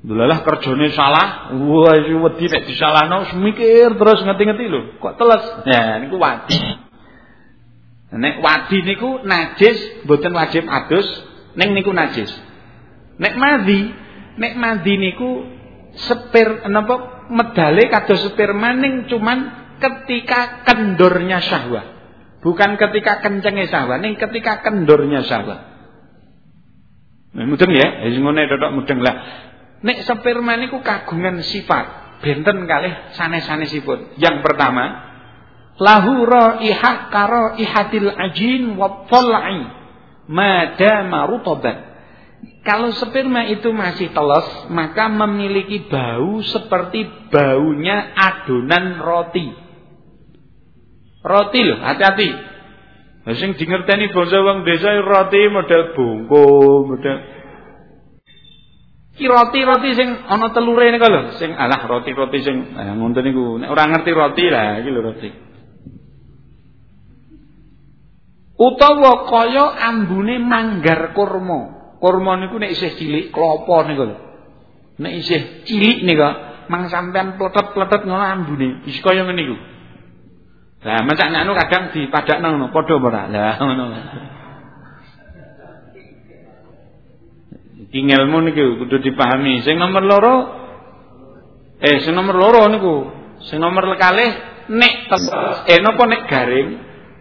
Speaker 1: Dulalah kerjane salah, wah wedi nek disalahno mikir terus ngerti-ngerti lho, kok teles. Nah niku wadi. Nek wadi niku najis, mboten wajib adus, ning niku najis. Nek madi, nek madi niku sepir napa medale kados sperma ning cuman ketika kendornya syahwat. Bukan ketika kencengnya syahwat, ning ketika kendornya syahwat. Nah, mudeng ya, wis ngene totok mudeng lah. Nek sperma niku kagungan sifat, benten kalih sanes-sanesipun. Yang pertama, lahu raihah karo ihatil ajin wa tal'i madama. Kalau sperma itu masih teles, maka memiliki bau seperti baunya adonan roti. Roti lho, hati-hati. Sing dingerteni bangsa wong desa roti model bungku, model Ki roti-roti sing ana telure niku lho, sing alah roti-roti sing ah, ngoten niku. Nek ora ngerti roti lah iki roti. Utawa kaya ambune manggar kurma. Kurma niku nek isih cilik klopo niku lho. Nek isih cilik niku mang sampean pletet-pletet ngono ambune. Wis kaya ngene niku. Lah macak anu kadang dipadakno ngono, padha ora? Lah ngono. Iki ilmu niki kudu dipahami. Sing nomor loro eh sing nomor loro niku, sing nomor kalih nek eh napa nek garing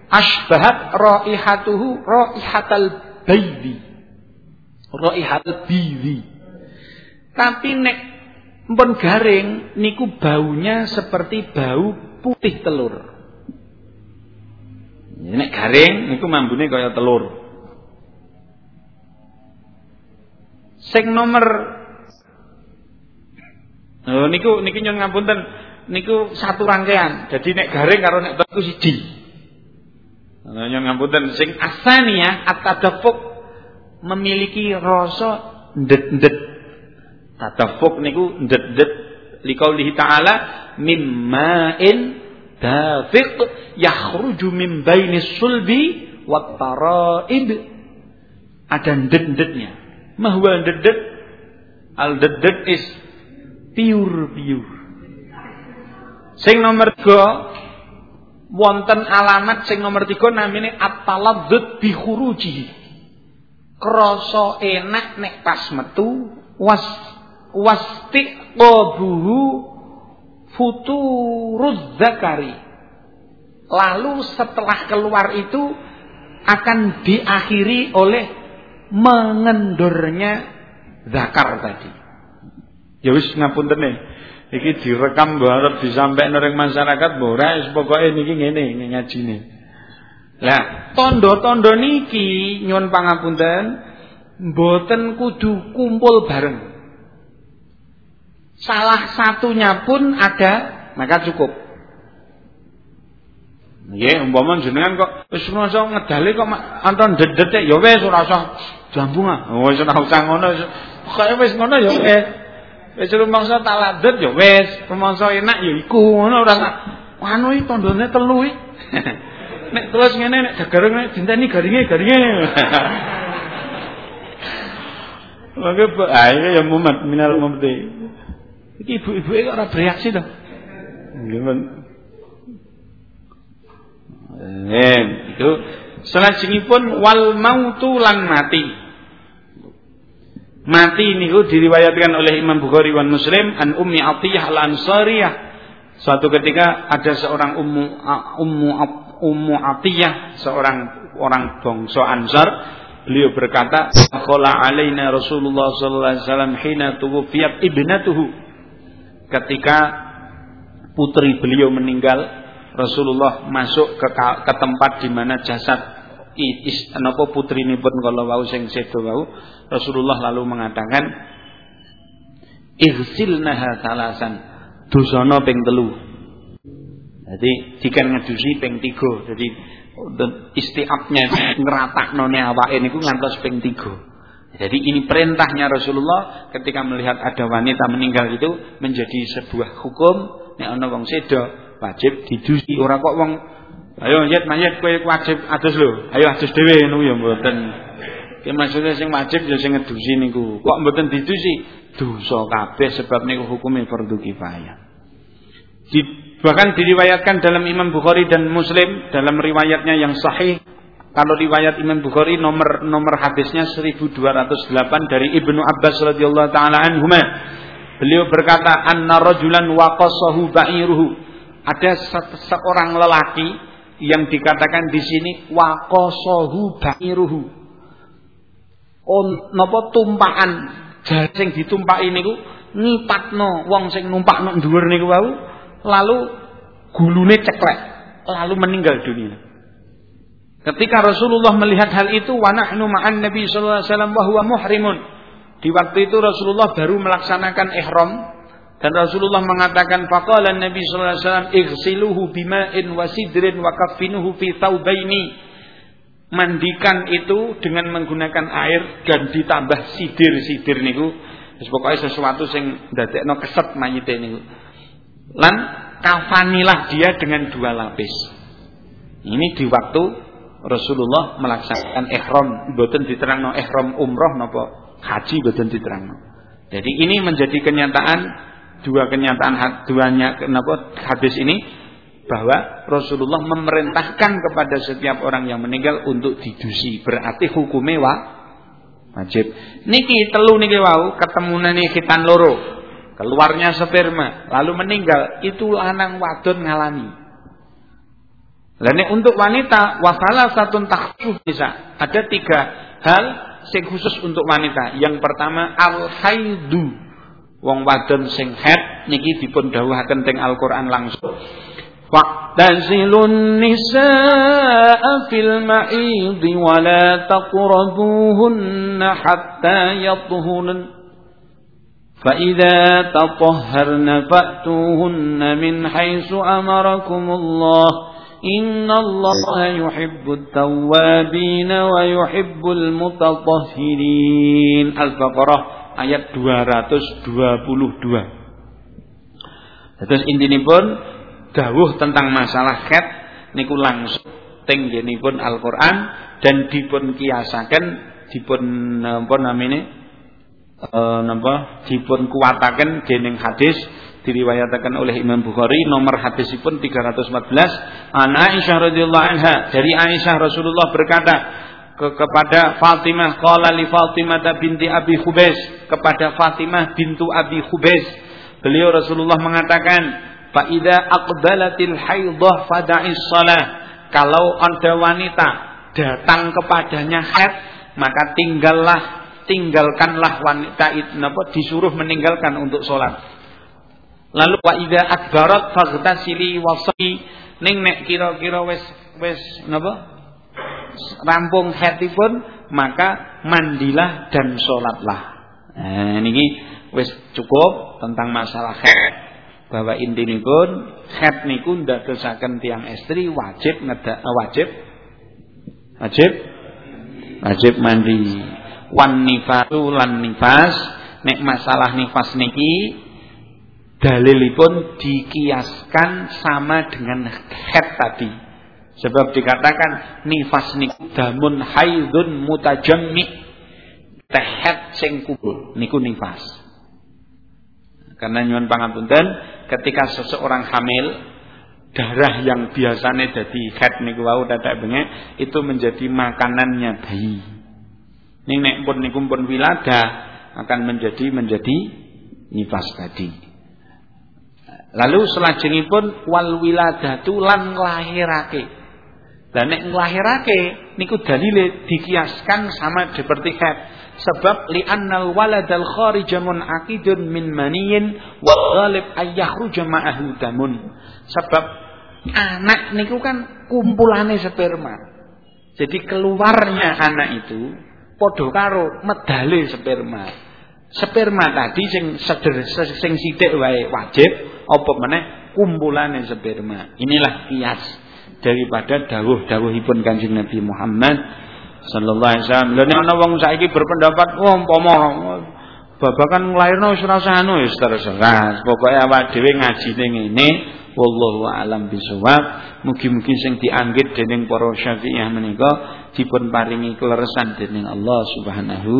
Speaker 1: asbahat raihatuhu raihatal baidi. Raihatul biwi. Tapi nek mpun garing niku baunya seperti bau putih telur. Nek garing niku mambune kaya telur. Sing nomor Oh niku niki nyun ngapunten niku satu rangkaian. Jadi nek garing karo nek telur siji. Nah, nyun ngapunten sing asania at-tadaffuk memiliki rasa ndet-ndet. Tadaffuk niku ndet-ndet. Liqaulihi ta'ala mimma'in dafiq yakhruju min bainis sulbi wat taraib. Ada ndet-ndetnya. Mahwa ndet al ndet is pure sing nomor 3 wonten alamat sing nomor 3 namine at-taladdud bi khuruji krasa enak nek pas metu was wasti qabuhu futuruz zakari. Lalu setelah keluar itu akan diakhiri oleh mengendurnya zakar tadi. Ya wis ngapunten Iki direkam barep disampaikan ning masyarakat ora wis pokoke niki ngene ngajine. Lah, tondo-tondo niki nyuwun pangapunten mboten kudu kumpul bareng. Salah satunya pun ada, maka cukup. Nggih, umpama jenengan kok wis ngrasa ngedale kok anton dedet ya wis ora usah jambung ah. Wis ora usah ngono. Pokoke wis ngono ya wis. Wis rumangsa taladet ya wis, rumangsa enak ya iku ngono ora anu iki tandane telu iki. nek terus ngene nek dagareng nek dinteni garinge garinge. Maka ah ini ya mumet minal mumti. Iki ibu-ibu kok ora bereaksi to. Eh, itu pun wal mautu lan mati. Mati niku diriwayatkan oleh Imam Bukhari dan Muslim an Ummi Atiyah al-Ansariyah. Suatu ketika ada seorang ummu ummu ummu Atiyah, seorang orang bangsa Ansar, beliau berkata, "Qala alaina Rasulullah sallallahu alaihi wasallam hina tuwfiyat ibnatuhu." Ketika putri beliau meninggal, Rasulullah masuk ke, ke tempat di mana jasad is napa putrinipun kala wau sing sedo wau Rasulullah lalu mengatakan ihsilnaha talasan dosana ping telu jadi dikan ngedusi ping tiga jadi istiapnya ngeratakno ne awake niku ngantos ping tiga jadi ini perintahnya Rasulullah ketika melihat ada wanita meninggal itu menjadi sebuah hukum nek ana wong sedo wajib didusi ora kok wong Ayo mayit mayit kowe wajib adus lho. Ayo adus dhewe ngono ya mboten. Ki maksudnya sing wajib ya sing ngedusi niku. Kok mboten didusi? Dosa kabeh sebab niku hukume fardu kifayah. Di, bahkan diriwayatkan dalam Imam Bukhari dan Muslim dalam riwayatnya yang sahih kalau riwayat Imam Bukhari nomor nomor hadisnya 1208 dari Ibnu Abbas radhiyallahu taala anhuma. Beliau berkata, "Anna rajulan waqasahu ba'iruhu." Ada seorang lelaki yang dikatakan di sini waqasahu ba'iruhu. On napa tumpakan jar sing ditumpaki niku ngipatno wong sing numpakno dhuwur niku wau lalu gulune ceklek lalu meninggal dunia. Ketika Rasulullah melihat hal itu wa nahnu ma'an Nabi sallallahu alaihi wasallam wa huwa muhrimun. Di waktu itu Rasulullah baru melaksanakan ihram dan Rasulullah mengatakan faqala Nabi sallallahu alaihi wasallam igsiluhu bima'in wa sidrin wa kaffinuhu fi thawbaini. Mandikan itu dengan menggunakan air dan ditambah sidir-sidir niku. Wis pokoke sesuatu sing ndadekno keset mayite niku. Lan kafanilah dia dengan dua lapis. Ini di waktu Rasulullah melaksanakan ihram, mboten diterangno ihram umroh napa haji mboten diterangno. Jadi ini menjadi kenyataan dua kenyataan duanya kenapa hadis ini bahwa Rasulullah memerintahkan kepada setiap orang yang meninggal untuk didusi berarti hukumnya wa wajib niki telu niki wau ketemu nih khitan loro keluarnya sperma lalu meninggal. Itu lanang wadon ngalami. Lalu untuk wanita wasalah satu tahsuh bisa. Ada tiga hal yang khusus untuk wanita. Yang pertama al haidu wong wadon sing head niki dipun dawuhaken teng Al-Qur'an langsung. Waqtazilun nisaa fil ma'id wa la taqrabuhunna hatta yathuhun فإذا تطهرن فأتوهن من حيث أمركم الله إن الله يحب التوابين ويحب المتطهرين البقرة ayat 222. Terus pun dawuh tentang masalah khat niku langsung teng pun Al-Qur'an dan dipun kiasaken dipun napa namine e, napa? Dipun kuwataken dening hadis diriwayataken oleh Imam Bukhari nomor hadisipun 314 An Aisyah radhiyallahu anha dari Aisyah Rasulullah berkata ke, kepada Fatimah qala li Fatimah binti Abi Khubais kepada Fatimah bintu Abi Khubais. Beliau Rasulullah mengatakan fa idza aqbalatil haidah fada'is salah kalau ada wanita datang kepadanya haid maka tinggallah tinggalkanlah wanita itu disuruh meninggalkan untuk sholat. Lalu wa idza adbarat faghtasili wasai ning nek kira-kira wis wis napa rampung haidipun maka mandilah dan sholatlah. Nah, niki wis cukup tentang masalah haid. Bahwa intinipun haid niku ndadosaken tiang istri wajib wajib wajib wajib mandi wan nifasu lan nifas nek masalah nifas niki dalilipun dikiaskan sama dengan head tadi. Sebab dikatakan nifas niku damun haidun mutajammi tehet sing kubur niku nifas. Karena nyuwun pangapunten ketika seseorang hamil darah yang biasanya jadi head niku wau dadak bengek itu menjadi makanannya bayi Ning nek pun niku pun wilada akan menjadi menjadi nifas tadi. Lalu selajengipun wal wiladatu lan nglahirake. Lah nek nglahirake niku dalile dikiaskan sama seperti haid. Sebab li'annal waladal kharija munaqidun min maniyin wa ghalib ayyakhruja ma'ahu damun. Sebab anak niku kan kumpulane sperma. Jadi keluarnya anak itu padha karo medale sperma. Sperma tadi sing seder sing sithik wae wajib apa meneh kumpulane sperma. Inilah kias daripada dawuh-dawuhipun Kanjeng Nabi Muhammad sallallahu alaihi wasallam. Lha nek ana wong saiki berpendapat, "Oh, umpama babakan nglairno wis ora usah anu wis terserah. Pokoke awak dhewe ngajine ngene, wallahu alam bisawab. Mugi-mugi sing dianggit dening para Syafi'iyah menika dipun paringi kleresan dening Allah Subhanahu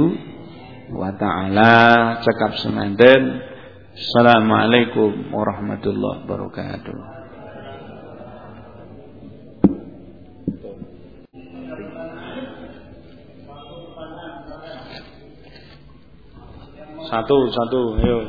Speaker 1: wa taala. Cekap semanten. Assalamualaikum warahmatullahi wabarakatuh. Satu, satu, ayo.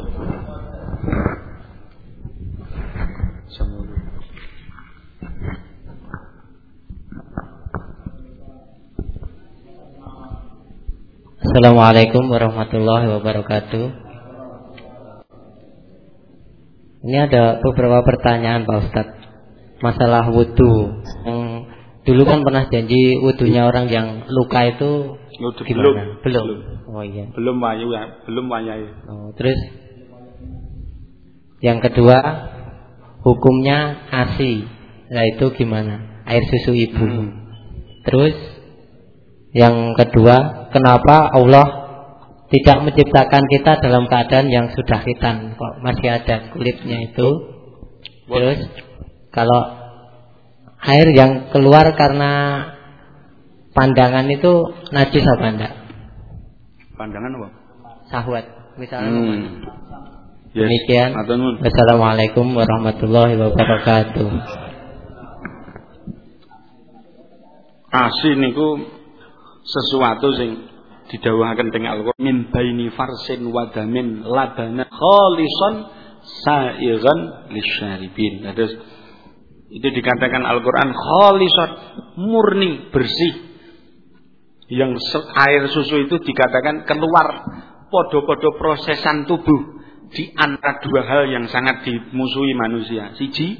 Speaker 2: Assalamualaikum warahmatullahi wabarakatuh. Ini ada beberapa pertanyaan Pak Ustadz Masalah wudhu Yang dulu kan pernah janji wudhunya orang yang luka itu gimana?
Speaker 1: belum.
Speaker 2: Belum.
Speaker 1: Belum.
Speaker 2: Oh iya.
Speaker 1: Belum wayu ya, belum.
Speaker 2: Oh, terus yang kedua hukumnya ASI. Nah itu gimana? Air susu ibu.
Speaker 1: Hmm.
Speaker 2: Terus yang kedua, kenapa Allah tidak menciptakan kita dalam keadaan yang sudah hitam kok masih ada kulitnya itu? Terus kalau air yang keluar karena pandangan itu najis apa enggak?
Speaker 1: Pandangan apa?
Speaker 2: Sahwat, misalnya.
Speaker 1: Hmm. Yes.
Speaker 2: Demikian.
Speaker 1: Matur nuwun.
Speaker 2: Wassalamualaikum warahmatullahi wabarakatuh.
Speaker 1: Asin niku sesuatu sing didhawuhaken teng Al-Qur'an min baini farsin wa damin labana khalisan sa'igan lisyaribin. Terus itu dikatakan Al-Qur'an khalisan murni bersih. Yang air susu itu dikatakan keluar podo-podo prosesan tubuh di antara dua hal yang sangat dimusuhi manusia. Siji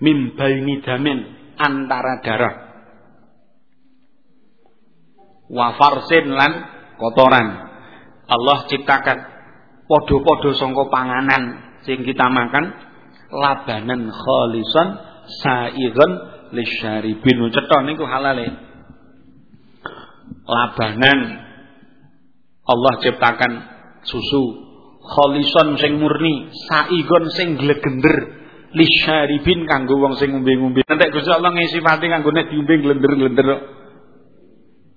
Speaker 1: min baini damin antara darah wa farsin lan kotoran. Allah ciptakan podo-podo songko panganan sing kita makan labanan khalisan sairan lisyaribin. Cetha niku halale. Labanan Allah ciptakan susu khalisan sing murni, saigon sing glegender lisyaribin kanggo wong sing ngombe-ngombe. Nek Gusti Allah ngisifati kanggo nek diombe glender-glender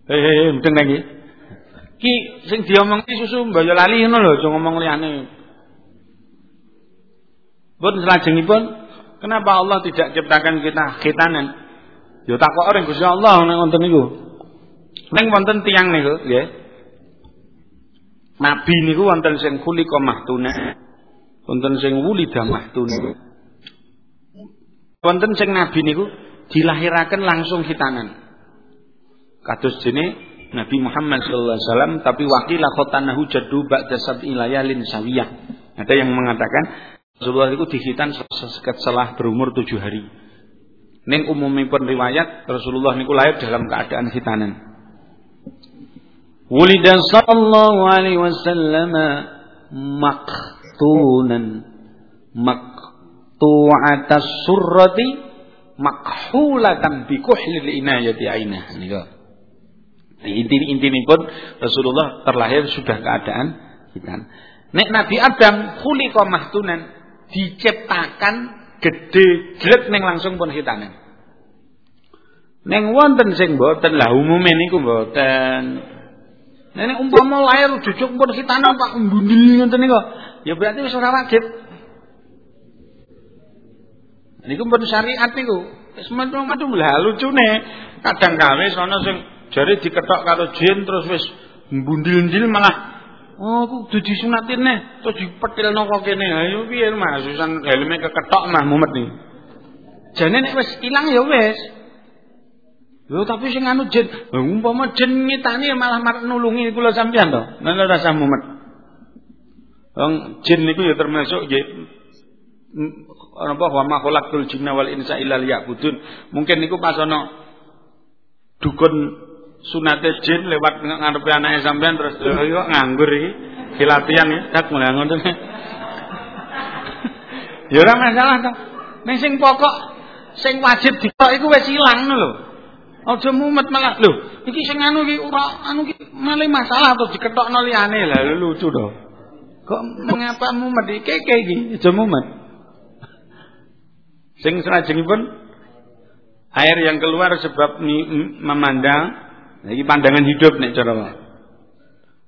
Speaker 1: Hei, hei, mending lagi. Ki sing diomongi susu mbaya lali ngono lho, aja ngomong liyane. Pun selajengipun, kenapa Allah tidak ciptakan kita khitanan? Ya takok orang Gusti Allah nek wonten niku. Ning wonten tiyang niku, nggih. Nabi niku wonten sing khuliqa mahtuna. Wonten sing wulida mahtuna. Wonten sing nabi niku dilahiraken langsung khitanan. Kados jene Nabi Muhammad sallallahu alaihi wasallam tapi wakilah khotanahu jadu ba'da sab'i layalin sawiyah. Ada yang mengatakan Rasulullah itu dihitan setelah berumur tujuh hari. Neng umumipun riwayat Rasulullah niku lahir dalam keadaan hitanan. Wulida sallallahu alaihi wasallam maktunan maktu'atas surrati makhulatan bi kuhlil inayati ainah niku. Inti inti pun Rasulullah terlahir sudah keadaan hitan. Nek Nabi Adam khuliqa mahtunan diciptakan gede jlet neng langsung pun hitanan. Neng wonten sing boten lah umume niku boten. Nek umpama lahir jujuk pun hitanan Pak mbundil ngoten niku, ya berarti wis ora wajib. Niku pun syariat niku. Wis macam-macam lah lucune. Kadang kawis ana sing jare diketok karo jin terus wis mbundil-ndil malah Oh, aku kudu disunatin nih, terus dipetilno kok kene. Ayo piye Mas, susan helme keketok mah mumet nih. Jane nek wis ilang ya wis. Lho tapi sing anu jin, umpama jin ngitani malah nulungi kula sampean to. Nang rasa mumet. Wong jin niku ya termasuk nggih apa wa ma khalaqtul jinna wal insa illa liya'budun. Mungkin niku pas ana dukun sunate jin lewat ngarepe anake sampean terus yo nganggur iki. Dilatihan ya tak mulai ngoten. Ya ora masalah to. Ning sing pokok sing wajib dikok iku wis ilang lho. Aja mumet malah. Lho iki sing anu iki ora anu iki malah masalah to diketokno liyane lah lucu to. Kok mengapa mumet iki? Keke iki aja mumet. Sing salajengipun air yang keluar sebab memandang ini pandangan hidup nek cara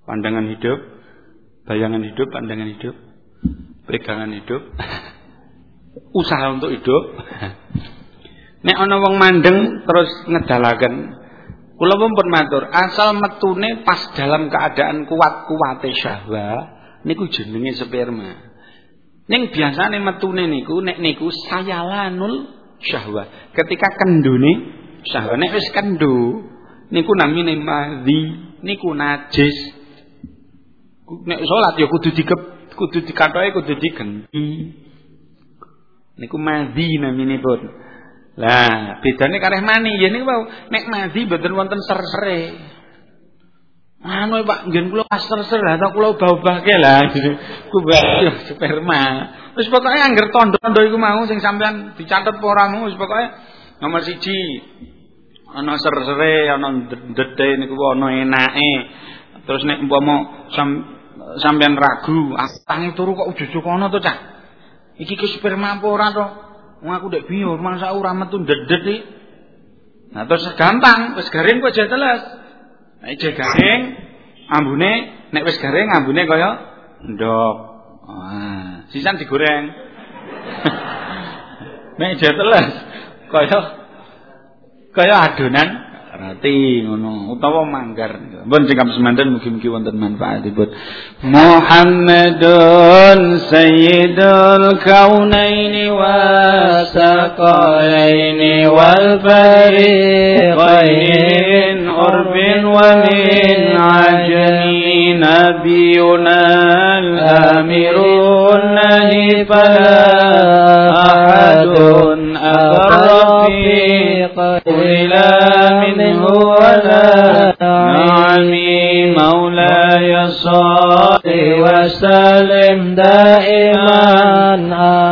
Speaker 1: Pandangan hidup, bayangan hidup, pandangan hidup, pegangan hidup, usaha untuk hidup. Nek ana wong mandeng terus ngedalaken kula pun matur, asal metune pas dalam keadaan kuat-kuate syahwat niku jenenge sperma. Ning biasane metune niku nek niku sayalanul syahwat. Ketika kendune syahwat nek wis kendu niku namine madhi niku najis. Nek salat ya kudu dikep kudu dikathoke kudu digenti niku madhi namine pun. Lah bedane kareh mani ya niku nek madhi mboten wonten ser-sere. Anu Pak, ngen kula pas ser-ser lah tak kula ubah-ubahke lah. Ku sperma. Wis pokoke angger tondo-tondo iku mau sing sampean dicatet apa ora wis pokoke nomor siji ana ser-sere, ana ndedhe niku ana enake. Terus nek umpama sam, sampean ragu, tangi turu kok ujug ana to, Cak? Iki ke sperma apa ora to? Wong aku ndek bingung, masa ora metu iki. Nah, terus gampang, wis garing kok aja teles. Nek aja garing, ambune nek wis garing ambune kaya ndok. Wah, sisan digoreng. nek aja teles kaya kaya adonan roti ngono utawa manggar. Mbon sing semanten mugi-mugi wonten manfaatipun. Muhammadun sayyidul kaunaini wasaqalaini wal fariqain urbin wa min ajli nabiyuna al-amirun fala ahadun إلى منه ولا نعمي مولاي صل وسلم دائما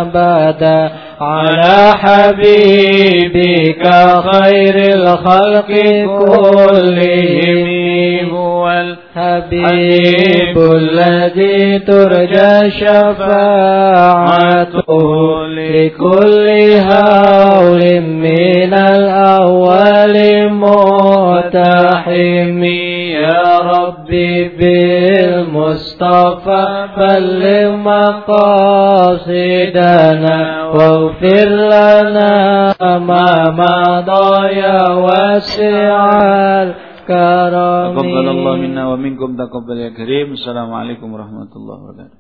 Speaker 1: أبدا على حبيبك خير الخلق كلهم. هو الحبيب الذي ترجى شفاعته لكل هول من الأول متحم يا ربي بالمصطفى بلغ مقاصدنا واغفر لنا ما مضى يا واسع الكرم تقبل الله منا ومنكم تقبل يا كريم السلام عليكم ورحمة الله وبركاته